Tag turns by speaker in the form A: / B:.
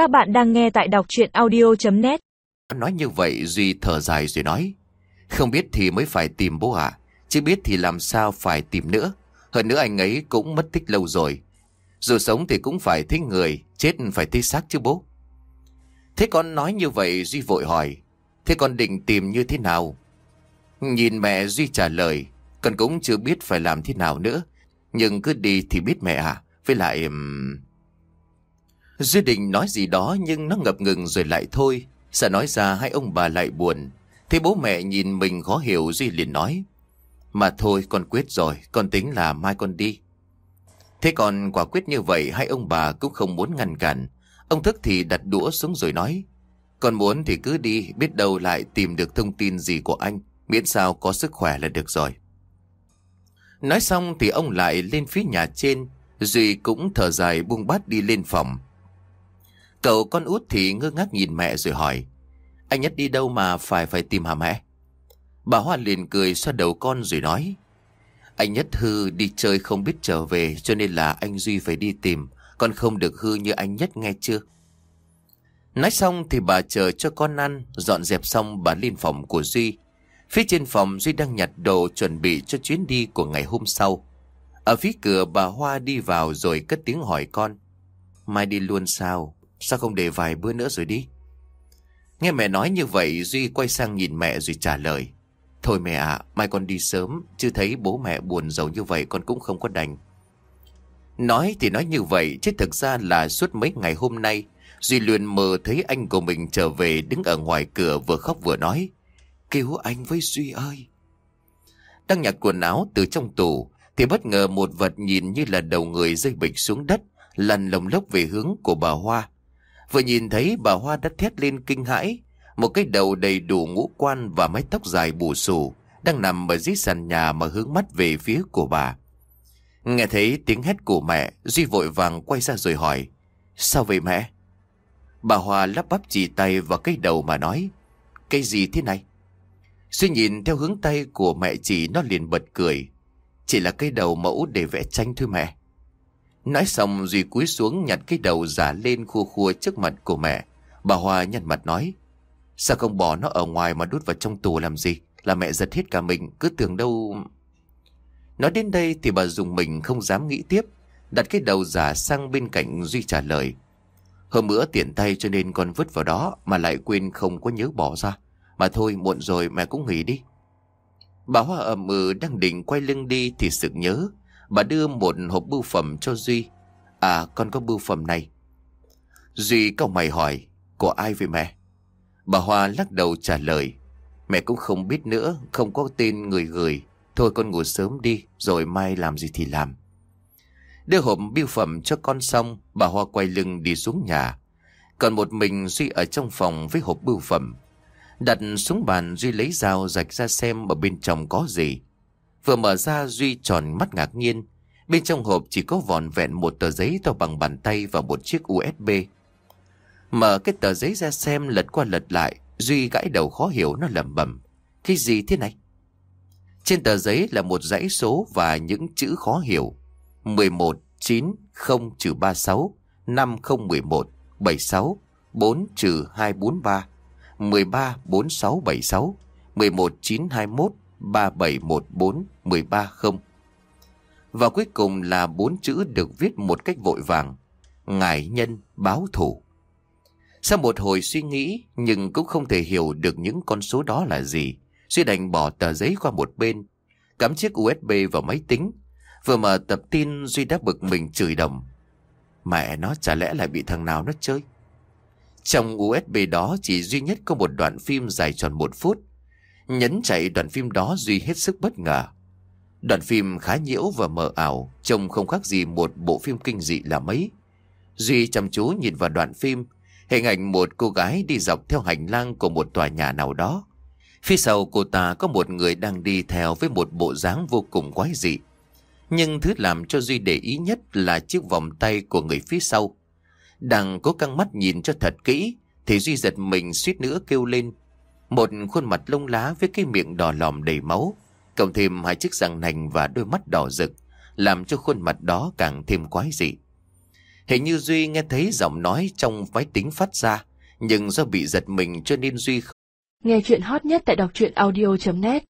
A: Các bạn đang nghe tại đọc chuyện audio.net
B: Nói như vậy, Duy thở dài rồi nói, Không biết thì mới phải tìm bố ạ, Chứ biết thì làm sao phải tìm nữa. Hơn nữa anh ấy cũng mất tích lâu rồi. Dù sống thì cũng phải thích người, Chết phải thích xác chứ bố. Thế con nói như vậy, Duy vội hỏi, Thế con định tìm như thế nào? Nhìn mẹ, Duy trả lời, Con cũng chưa biết phải làm thế nào nữa, Nhưng cứ đi thì biết mẹ à Với lại um... Duy định nói gì đó Nhưng nó ngập ngừng rồi lại thôi. Sợ nói ra hai ông bà lại buồn. Thế bố mẹ nhìn mình khó hiểu, Duy liền nói, Mà thôi, con quyết rồi, Con tính là mai con đi. Thế còn quả quyết như vậy, Hai ông bà cũng không muốn ngăn cản. Ông thức thì đặt đũa xuống rồi nói, Con muốn thì cứ đi, Biết đâu lại tìm được thông tin gì của anh, Miễn sao có sức khỏe là được rồi. Nói xong thì ông lại lên phía nhà trên. Duy cũng thở dài buông bát đi lên phòng. Cậu con út thì ngơ ngác nhìn mẹ rồi hỏi, Anh Nhất đi đâu mà phải phải tìm hả mẹ? Bà Hoa liền cười xoa đầu con rồi nói, Anh Nhất hư đi chơi không biết trở về Cho nên là anh Duy phải đi tìm Con không được hư như anh Nhất nghe chưa? Nói xong thì bà chờ cho con ăn, Dọn dẹp xong bà lên phòng của Duy. Phía trên phòng Duy đang nhặt đồ chuẩn bị cho chuyến đi của ngày hôm sau. Ở phía cửa bà Hoa đi vào rồi cất tiếng hỏi con, Mai đi luôn sao? Sao không để vài bữa nữa rồi đi? Nghe mẹ nói như vậy, Duy quay sang nhìn mẹ rồi trả lời. Thôi mẹ ạ, Mai con đi sớm, Chứ thấy bố mẹ buồn giàu như vậy con cũng không có đành. Nói thì nói như vậy, Chứ thực ra là suốt mấy ngày hôm nay, Duy luôn mơ thấy anh của mình trở về Đứng ở ngoài cửa vừa khóc vừa nói, Cứu anh với Duy ơi. Đang nhặt quần áo từ trong tủ, Thì bất ngờ một vật nhìn như là đầu người rơi bịch xuống đất, Lăn lồng lốc về hướng của bà Hoa. Vừa nhìn thấy bà Hoa đã thét lên kinh hãi. Một cái đầu đầy đủ ngũ quan và mái tóc dài bù xù Đang nằm ở dưới sàn nhà mà hướng mắt về phía của bà. Nghe thấy tiếng hét của mẹ, Duy vội vàng quay ra rồi hỏi, Sao vậy mẹ? Bà Hoa lắp bắp chỉ tay vào cái đầu mà nói, Cái gì thế này? Duy nhìn theo hướng tay của mẹ chỉ nó liền bật cười, Chỉ là cái đầu mẫu để vẽ tranh thôi mẹ. Nói xong Duy cúi xuống nhặt cái đầu giả lên khua khua trước mặt của mẹ. Bà Hoa nhăn mặt nói. Sao không bỏ nó ở ngoài mà đút vào trong tù làm gì? Là mẹ giật hết cả mình, cứ tưởng đâu... Nói đến đây thì bà dùng mình không dám nghĩ tiếp. Đặt cái đầu giả sang bên cạnh Duy trả lời. Hôm bữa tiện tay cho nên con vứt vào đó mà lại quên không có nhớ bỏ ra. Mà thôi muộn rồi mẹ cũng nghỉ đi. Bà Hoa ẩm ừ đang định quay lưng đi thì sực nhớ. Bà đưa một hộp bưu phẩm cho Duy. À con có bưu phẩm này. Duy cau mày hỏi, Của ai vậy mẹ? Bà Hoa lắc đầu trả lời, Mẹ cũng không biết nữa, Không có tên người gửi. Thôi con ngủ sớm đi, Rồi mai làm gì thì làm. Đưa hộp bưu phẩm cho con xong, Bà Hoa quay lưng đi xuống nhà. Còn một mình Duy ở trong phòng với hộp bưu phẩm. Đặt xuống bàn, Duy lấy dao rạch ra xem ở bên trong có gì. Vừa mở ra Duy tròn mắt ngạc nhiên. Bên trong hộp chỉ có vòn vẹn một tờ giấy to bằng bàn tay và một chiếc USB. Mở cái tờ giấy ra xem lật qua lật lại. Duy gãi đầu khó hiểu nó lẩm bẩm. Cái gì thế này? Trên tờ giấy là một dãy số và những chữ khó hiểu. 11 9 0 trừ 36 5 0 11 76 4 trừ 243 13 46 76 11 9 21 3714 130. Và cuối cùng là bốn chữ được viết một cách vội vàng. Ngài nhân báo thủ. Sau một hồi suy nghĩ nhưng cũng không thể hiểu được những con số đó là gì. Suy đành bỏ tờ giấy qua một bên, cắm chiếc USB vào máy tính. Vừa mở tập tin Duy đã bực mình chửi đồng. Mẹ nó chả lẽ lại bị thằng nào nó chơi. Trong USB đó chỉ duy nhất có một đoạn phim dài tròn một phút. Nhấn chạy đoạn phim đó Duy hết sức bất ngờ. Đoạn phim khá nhiễu và mờ ảo, trông không khác gì một bộ phim kinh dị là mấy. Duy chăm chú nhìn vào đoạn phim, hình ảnh một cô gái đi dọc theo hành lang của một tòa nhà nào đó. Phía sau cô ta có một người đang đi theo với một bộ dáng vô cùng quái dị. Nhưng thứ làm cho Duy để ý nhất là chiếc vòng tay của người phía sau. Đang cố căng mắt nhìn cho thật kỹ, thì Duy giật mình suýt nữa kêu lên. Một khuôn mặt lông lá với cái miệng đỏ lòm đầy máu, cộng thêm hai chiếc răng nành và đôi mắt đỏ rực, làm cho khuôn mặt đó càng thêm quái dị. Hình như Duy nghe thấy giọng nói trong máy tính phát ra, nhưng do bị giật mình cho nên Duy
C: Nghe chuyện hot nhất tại đọc truyện audio.net